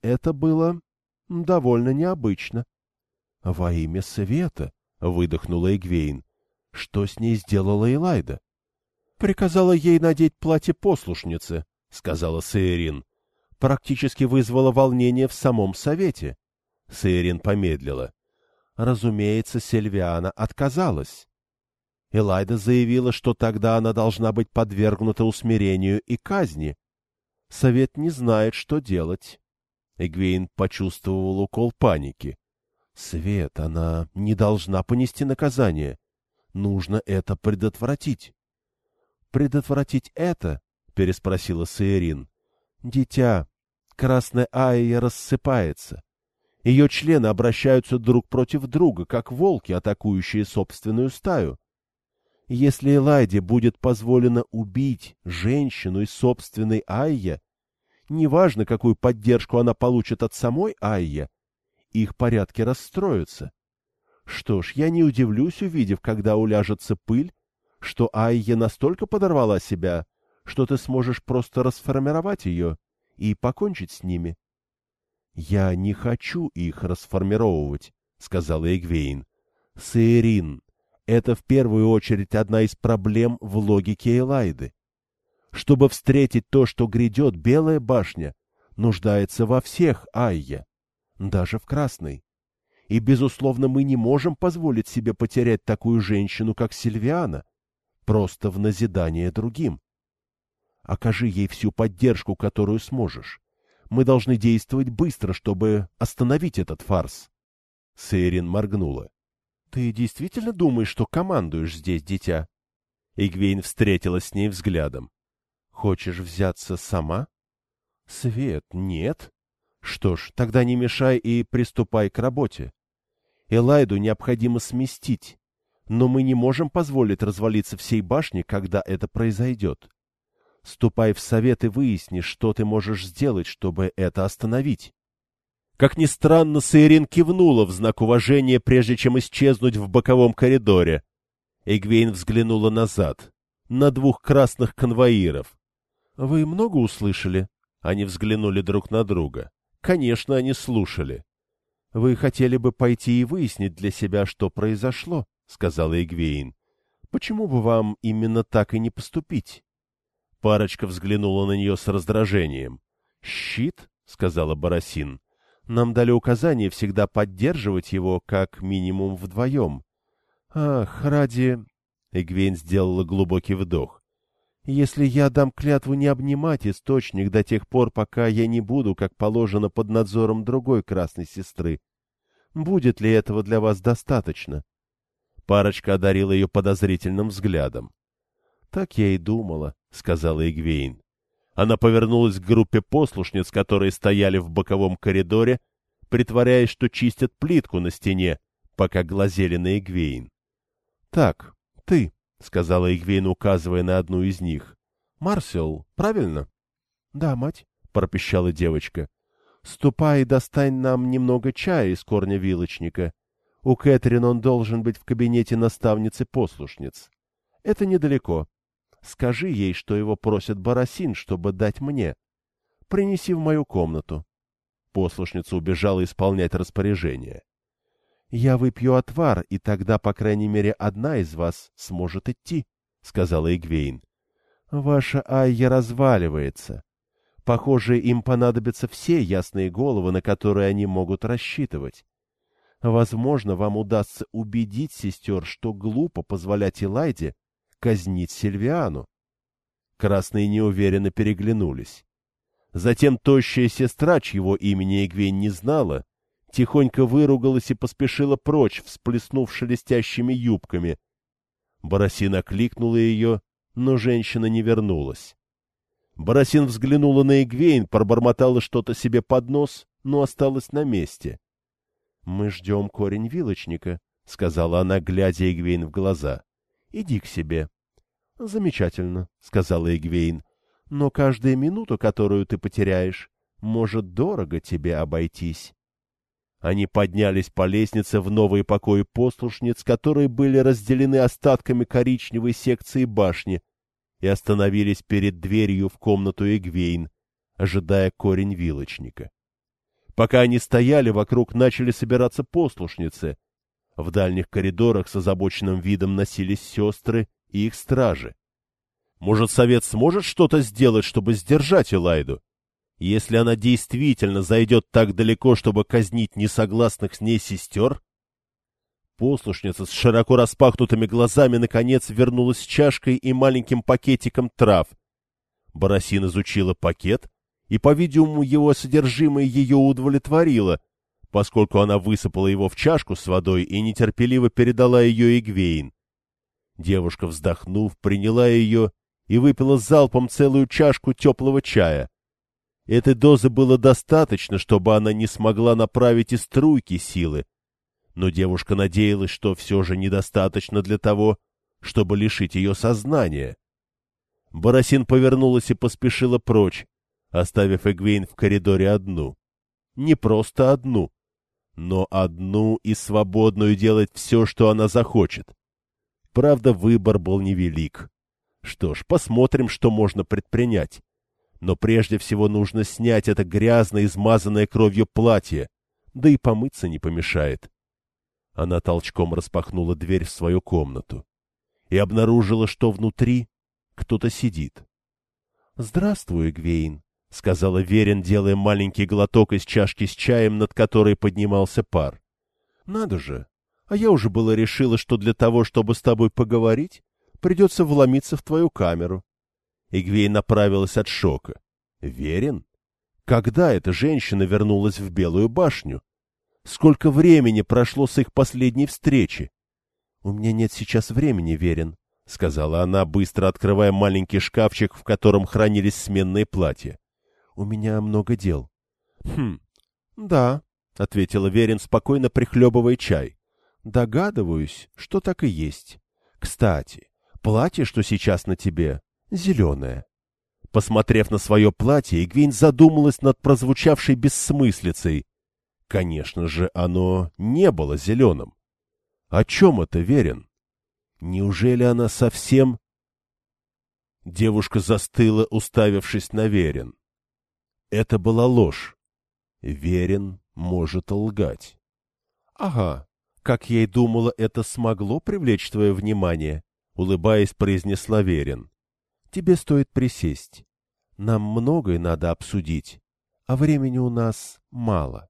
Это было довольно необычно. — Во имя света, — выдохнула Эгвейн, — что с ней сделала Элайда? — Приказала ей надеть платье послушницы, — сказала Саэрин. Практически вызвала волнение в самом совете. Саэрин помедлила. Разумеется, Сильвиана отказалась. Элайда заявила, что тогда она должна быть подвергнута усмирению и казни. Совет не знает, что делать. Эгвейн почувствовал укол паники. Свет, она не должна понести наказание. Нужно это предотвратить. Предотвратить это? переспросила Саерин. Дитя, красная Айя рассыпается. Ее члены обращаются друг против друга, как волки, атакующие собственную стаю. Если Элайде будет позволено убить женщину из собственной Айя, неважно, какую поддержку она получит от самой Айя, их порядки расстроятся. Что ж, я не удивлюсь, увидев, когда уляжется пыль, что Айя настолько подорвала себя, что ты сможешь просто расформировать ее и покончить с ними. — Я не хочу их расформировывать, — сказала Эгвейн. — Саирин, это в первую очередь одна из проблем в логике Элайды. Чтобы встретить то, что грядет, Белая башня нуждается во всех Айя, даже в Красной. И, безусловно, мы не можем позволить себе потерять такую женщину, как Сильвиана, просто в назидание другим. Окажи ей всю поддержку, которую сможешь. Мы должны действовать быстро, чтобы остановить этот фарс. Сейрин моргнула. — Ты действительно думаешь, что командуешь здесь, дитя? Игвейн встретилась с ней взглядом. — Хочешь взяться сама? — Свет, нет. Что ж, тогда не мешай и приступай к работе. Элайду необходимо сместить, но мы не можем позволить развалиться всей башне, когда это произойдет. Ступай в совет и выясни, что ты можешь сделать, чтобы это остановить. Как ни странно, Сейрин кивнула в знак уважения, прежде чем исчезнуть в боковом коридоре. Эгвейн взглянула назад, на двух красных конвоиров. — Вы много услышали? Они взглянули друг на друга. Конечно, они слушали. — Вы хотели бы пойти и выяснить для себя, что произошло, — сказала Эгвейн. — Почему бы вам именно так и не поступить? Парочка взглянула на нее с раздражением. «Щит?» — сказала Барасин. «Нам дали указание всегда поддерживать его как минимум вдвоем». «Ах, ради...» — Эгвейн сделала глубокий вдох. «Если я дам клятву не обнимать источник до тех пор, пока я не буду, как положено, под надзором другой красной сестры, будет ли этого для вас достаточно?» Парочка одарила ее подозрительным взглядом. «Так я и думала», — сказала Игвейн. Она повернулась к группе послушниц, которые стояли в боковом коридоре, притворяясь, что чистят плитку на стене, пока глазели на Игвейн. — Так, ты, — сказала Игвейн, указывая на одну из них. — Марсел, правильно? — Да, мать, — пропищала девочка. — Ступай и достань нам немного чая из корня вилочника. У Кэтрин он должен быть в кабинете наставницы-послушниц. Это недалеко. Скажи ей, что его просит Барасин, чтобы дать мне. Принеси в мою комнату. Послушница убежала исполнять распоряжение. Я выпью отвар, и тогда, по крайней мере, одна из вас сможет идти, — сказала Игвейн. Ваша Айя разваливается. Похоже, им понадобятся все ясные головы, на которые они могут рассчитывать. Возможно, вам удастся убедить сестер, что глупо позволять Элайде казнить Сильвиану. Красные неуверенно переглянулись. Затем тощая сестра, чьего имени Игвень не знала, тихонько выругалась и поспешила прочь, всплеснув шелестящими юбками. Боросин окликнула ее, но женщина не вернулась. Боросин взглянула на Игвейн, пробормотала что-то себе под нос, но осталась на месте. — Мы ждем корень вилочника, —— сказала она, глядя Эгвейн в глаза. — Иди к себе. — Замечательно, — сказала Эгвейн. — Но каждая минута, которую ты потеряешь, может дорого тебе обойтись. Они поднялись по лестнице в новые покои послушниц, которые были разделены остатками коричневой секции башни, и остановились перед дверью в комнату Эгвейн, ожидая корень вилочника. Пока они стояли, вокруг начали собираться послушницы. В дальних коридорах с озабоченным видом носились сестры и их стражи. Может, совет сможет что-то сделать, чтобы сдержать Элайду? Если она действительно зайдет так далеко, чтобы казнить несогласных с ней сестер? Послушница с широко распахнутыми глазами наконец вернулась с чашкой и маленьким пакетиком трав. Боросин изучила пакет, и, по-видимому, его содержимое ее удовлетворило, поскольку она высыпала его в чашку с водой и нетерпеливо передала ее Игвейн. Девушка, вздохнув, приняла ее и выпила залпом целую чашку теплого чая. Этой дозы было достаточно, чтобы она не смогла направить и струйки силы, но девушка надеялась, что все же недостаточно для того, чтобы лишить ее сознания. Боросин повернулась и поспешила прочь, оставив Эгвейн в коридоре одну. Не просто одну, но одну и свободную делать все, что она захочет. Правда, выбор был невелик. Что ж, посмотрим, что можно предпринять. Но прежде всего нужно снять это грязное, измазанное кровью платье, да и помыться не помешает. Она толчком распахнула дверь в свою комнату и обнаружила, что внутри кто-то сидит. — Здравствуй, Гвейн, — сказала Верин, делая маленький глоток из чашки с чаем, над которой поднимался пар. — Надо же! А я уже было решила, что для того, чтобы с тобой поговорить, придется вломиться в твою камеру. Игвей направилась от шока. — Верин? Когда эта женщина вернулась в Белую башню? Сколько времени прошло с их последней встречи? — У меня нет сейчас времени, Верин, — сказала она, быстро открывая маленький шкафчик, в котором хранились сменные платья. — У меня много дел. — Хм, да, — ответила Верин, спокойно прихлебывая чай. — Догадываюсь, что так и есть. Кстати, платье, что сейчас на тебе, зеленое. Посмотрев на свое платье, Игвейн задумалась над прозвучавшей бессмыслицей. Конечно же, оно не было зеленым. О чем это верен? Неужели она совсем... Девушка застыла, уставившись на Верин. Это была ложь. Верин может лгать. — Ага, как я и думала, это смогло привлечь твое внимание, — улыбаясь, произнесла Верин. — Тебе стоит присесть. Нам многое надо обсудить, а времени у нас мало.